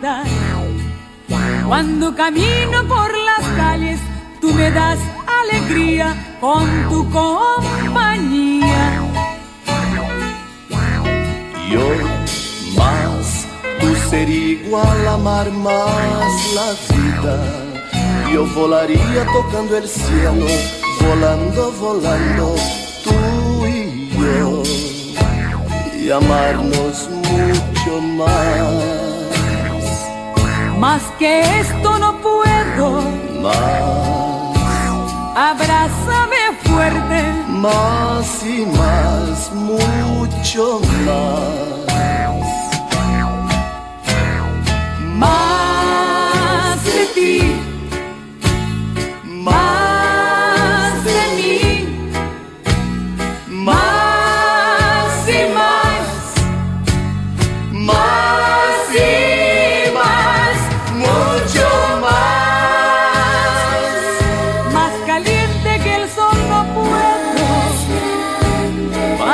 cantar. Cuando camino por las calles, tú me das alegría con tu compañía. Yo más, tú sería igual amar más la vida. Yo volaría tocando el cielo, volando, volando, tú y yo. Y amarnos mucho más. Más que esto no puedo. Más. Abrázame fuerte. Más y más, mucho más.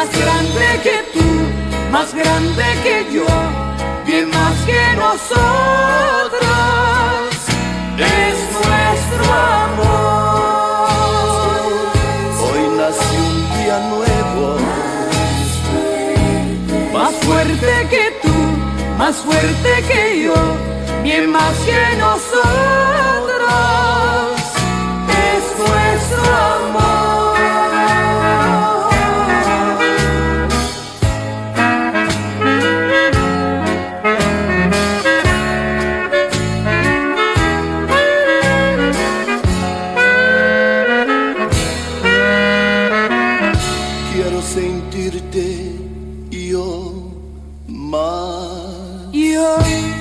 Más grande que tú, más grande que yo, bien más que nosotros. Es nuestro amor. Hoy nació un día nuevo, Más fuerte que tú, más fuerte que yo, bien más que nosotros. Yo más. Y hoy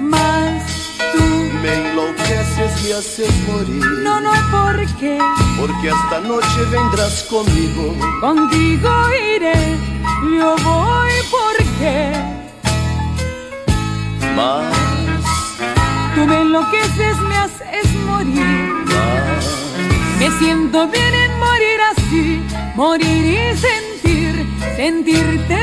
más tú. Me enloqueces y haces morir, No, no, porque porque esta noche vendrás conmigo. contigo iré. Yo voy porque Más, tú me enloqueces, me haces morir. más, Me siento bien en morir así, morir y sentir, sentirte